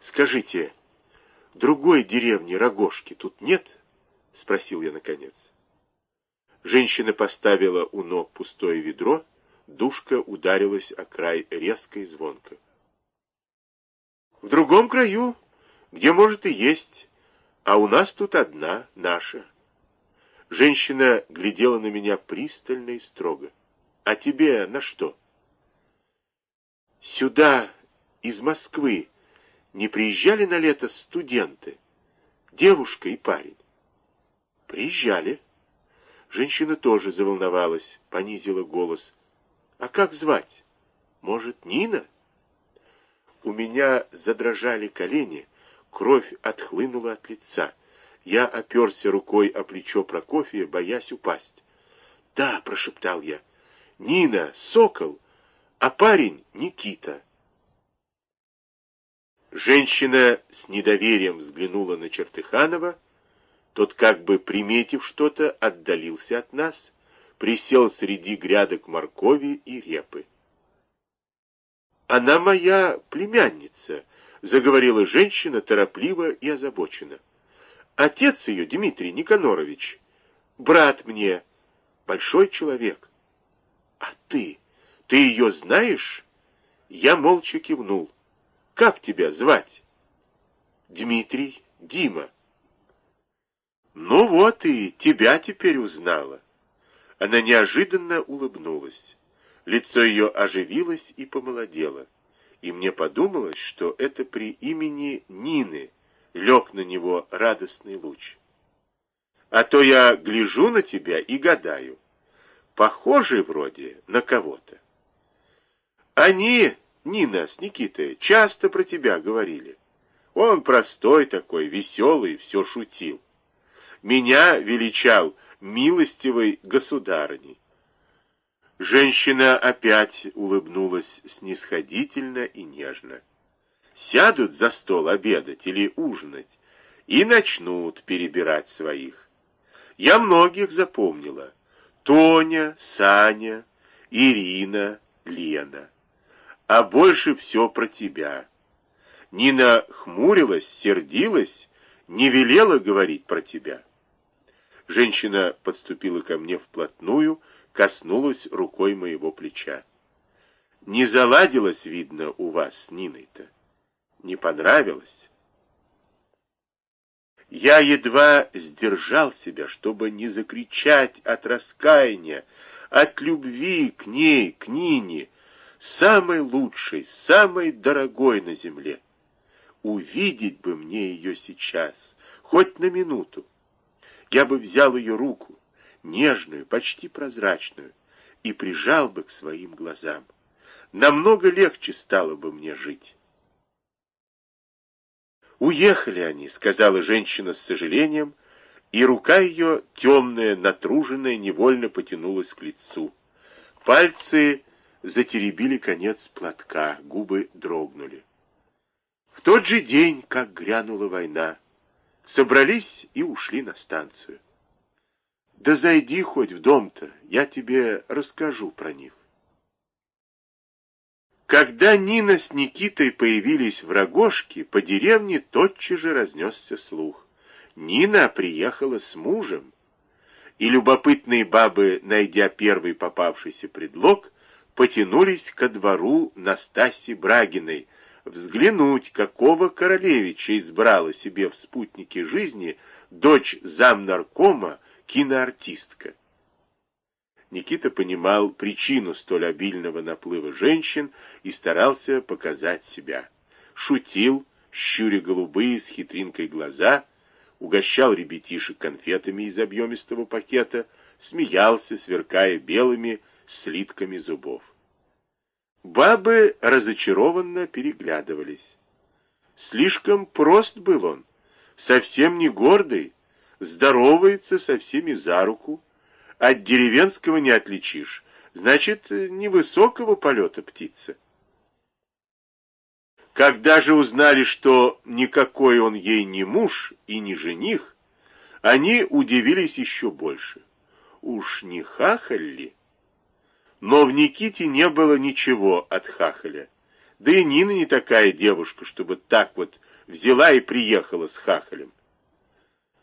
Скажите, другой деревни Рогожки тут нет? Спросил я наконец. Женщина поставила у ног пустое ведро, душка ударилась о край резко и звонко. В другом краю, где, может, и есть, а у нас тут одна, наша. Женщина глядела на меня пристально и строго. А тебе на что? Сюда, из Москвы, не приезжали на лето студенты, девушка и парень? Приезжали. Женщина тоже заволновалась, понизила голос. А как звать? Может, Нина? У меня задрожали колени, кровь отхлынула от лица. Я оперся рукой о плечо Прокофия, боясь упасть. «Да», — прошептал я, — «Нина, Сокол, а парень Никита». Женщина с недоверием взглянула на Чертыханова. Тот, как бы приметив что-то, отдалился от нас, присел среди грядок моркови и репы. «Она моя племянница», — заговорила женщина торопливо и озабоченно. «Отец ее, Дмитрий Никанорович, брат мне, большой человек». «А ты? Ты ее знаешь?» Я молча кивнул. Как тебя звать? Дмитрий, Дима. Ну вот и тебя теперь узнала. Она неожиданно улыбнулась. Лицо ее оживилось и помолодело. И мне подумалось, что это при имени Нины лег на него радостный луч. А то я гляжу на тебя и гадаю. Похожий вроде на кого-то. Они Нина с Никитой часто про тебя говорили. Он простой такой, веселый, все шутил. Меня величал милостивой государыней. Женщина опять улыбнулась снисходительно и нежно. Сядут за стол обедать или ужинать и начнут перебирать своих. Я многих запомнила. Тоня, Саня, Ирина, Лена а больше все про тебя. Нина хмурилась, сердилась, не велела говорить про тебя. Женщина подступила ко мне вплотную, коснулась рукой моего плеча. Не заладилось, видно, у вас с Ниной-то. Не понравилось. Я едва сдержал себя, чтобы не закричать от раскаяния, от любви к ней, к Нине, самой лучшей, самой дорогой на земле. Увидеть бы мне ее сейчас, хоть на минуту. Я бы взял ее руку, нежную, почти прозрачную, и прижал бы к своим глазам. Намного легче стало бы мне жить. «Уехали они», — сказала женщина с сожалением, и рука ее, темная, натруженная, невольно потянулась к лицу. Пальцы затеребили конец платка, губы дрогнули. В тот же день, как грянула война, собрались и ушли на станцию. Да зайди хоть в дом-то, я тебе расскажу про них. Когда Нина с Никитой появились в Рогожке, по деревне тотчас же разнесся слух. Нина приехала с мужем, и любопытные бабы, найдя первый попавшийся предлог, потянулись ко двору Настаси Брагиной, взглянуть, какого королевича избрала себе в спутнике жизни дочь замнаркома, киноартистка. Никита понимал причину столь обильного наплыва женщин и старался показать себя. Шутил, щуря голубые с хитринкой глаза, угощал ребятишек конфетами из объемистого пакета, смеялся, сверкая белыми слитками зубов. Бабы разочарованно переглядывались. Слишком прост был он, совсем не гордый, здоровается со всеми за руку, от деревенского не отличишь, значит, невысокого полета птица. Когда же узнали, что никакой он ей не муж и не жених, они удивились еще больше. Уж не хахаль ли? Но в Никите не было ничего от хахаля. Да и Нина не такая девушка, чтобы так вот взяла и приехала с хахалем.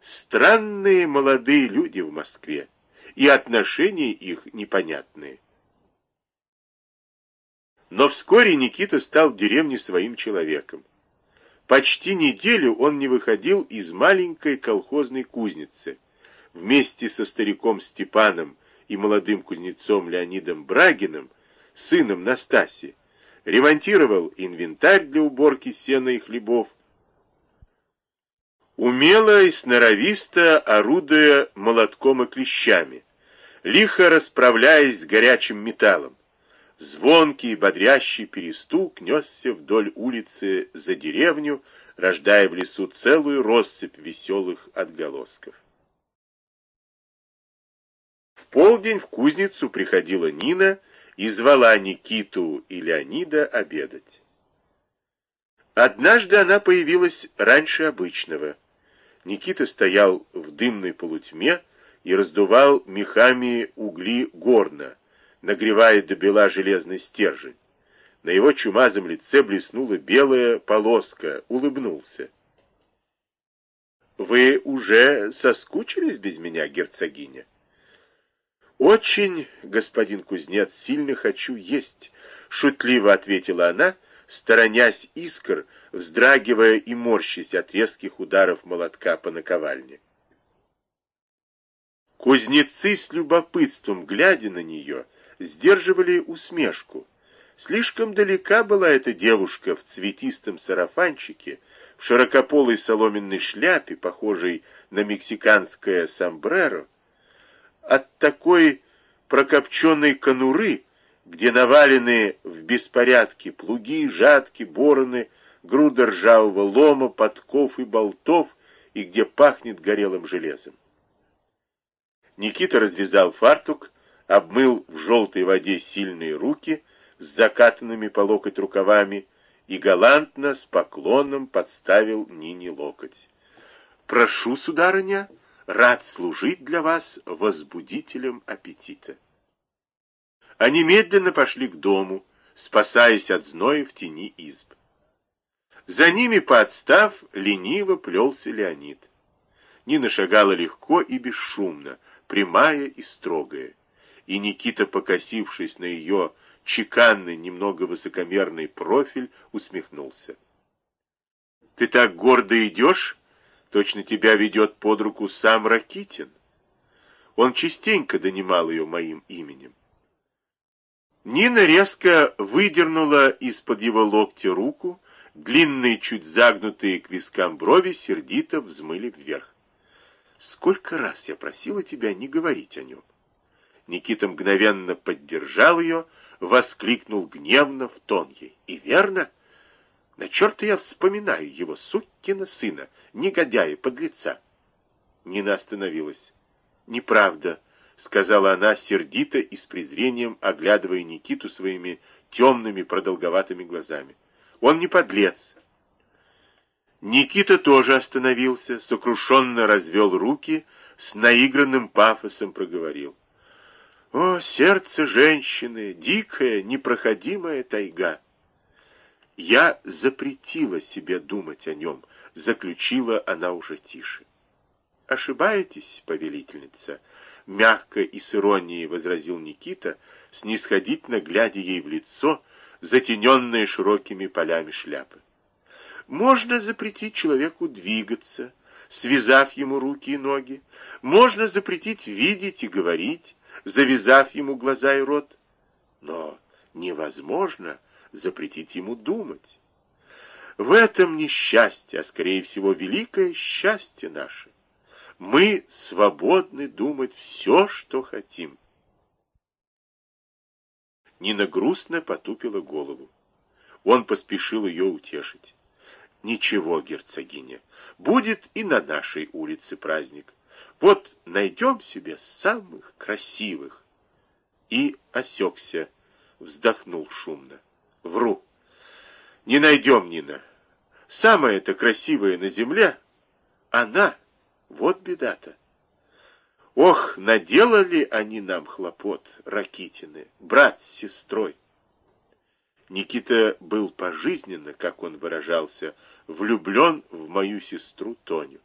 Странные молодые люди в Москве, и отношения их непонятные. Но вскоре Никита стал в деревне своим человеком. Почти неделю он не выходил из маленькой колхозной кузницы. Вместе со стариком Степаном и молодым кузнецом Леонидом Брагиным, сыном Настаси, ремонтировал инвентарь для уборки сена и хлебов, умело и сноровисто орудуя молотком и клещами, лихо расправляясь с горячим металлом. Звонкий, бодрящий перестук несся вдоль улицы за деревню, рождая в лесу целую россыпь веселых отголосков. Полдень в кузницу приходила Нина и звала Никиту и Леонида обедать. Однажды она появилась раньше обычного. Никита стоял в дымной полутьме и раздувал мехами угли горна, нагревая до бела железный стержень. На его чумазом лице блеснула белая полоска, улыбнулся. «Вы уже соскучились без меня, герцогиня?» «Очень, господин кузнец, сильно хочу есть», — шутливо ответила она, сторонясь искр, вздрагивая и морщась от резких ударов молотка по наковальне. Кузнецы с любопытством, глядя на нее, сдерживали усмешку. Слишком далека была эта девушка в цветистом сарафанчике, в широкополой соломенной шляпе, похожей на мексиканское сомбреро, от такой прокопченной конуры, где навалены в беспорядке плуги, жатки, бороны, груда ржавого лома, подков и болтов, и где пахнет горелым железом. Никита развязал фартук, обмыл в желтой воде сильные руки с закатанными по локоть рукавами и галантно с поклоном подставил Нине локоть. «Прошу, сударыня, рад служить для вас возбудителем аппетита». Они медленно пошли к дому, спасаясь от зноя в тени изб. За ними, подстав, лениво плелся Леонид. Нина шагала легко и бесшумно, прямая и строгая и Никита, покосившись на ее чеканный, немного высокомерный профиль, усмехнулся. «Ты так гордо идешь, точно тебя ведет под руку сам Ракитин. Он частенько донимал ее моим именем». Нина резко выдернула из-под его локтя руку, длинные, чуть загнутые к вискам брови сердито взмыли вверх. «Сколько раз я просила тебя не говорить о нем?» Никита мгновенно поддержал ее, воскликнул гневно в тон ей. И верно, на черта я вспоминаю его, суккина сына, негодяя, подлеца. Нина остановилась. Неправда, сказала она сердито и с презрением, оглядывая Никиту своими темными продолговатыми глазами. Он не подлец. Никита тоже остановился, сокрушенно развел руки, с наигранным пафосом проговорил. О, сердце женщины, дикая, непроходимая тайга! Я запретила себе думать о нем, заключила она уже тише. Ошибаетесь, повелительница, мягко и с иронией возразил Никита, снисходительно глядя ей в лицо, затененное широкими полями шляпы. Можно запретить человеку двигаться, связав ему руки и ноги. Можно запретить видеть и говорить, завязав ему глаза и рот. Но невозможно запретить ему думать. В этом несчастье, а скорее всего великое счастье наше. Мы свободны думать все, что хотим. Нина грустно потупила голову. Он поспешил ее утешить. Ничего, герцогиня, будет и на нашей улице праздник. Вот найдем себе самых красивых. И осекся, вздохнул шумно. Вру. Не найдем, Нина. Самая-то красивая на земле, она. Вот беда-то. Ох, наделали они нам хлопот, Ракитины, брат с сестрой. Никита был пожизненно, как он выражался, влюблен в мою сестру Тоню.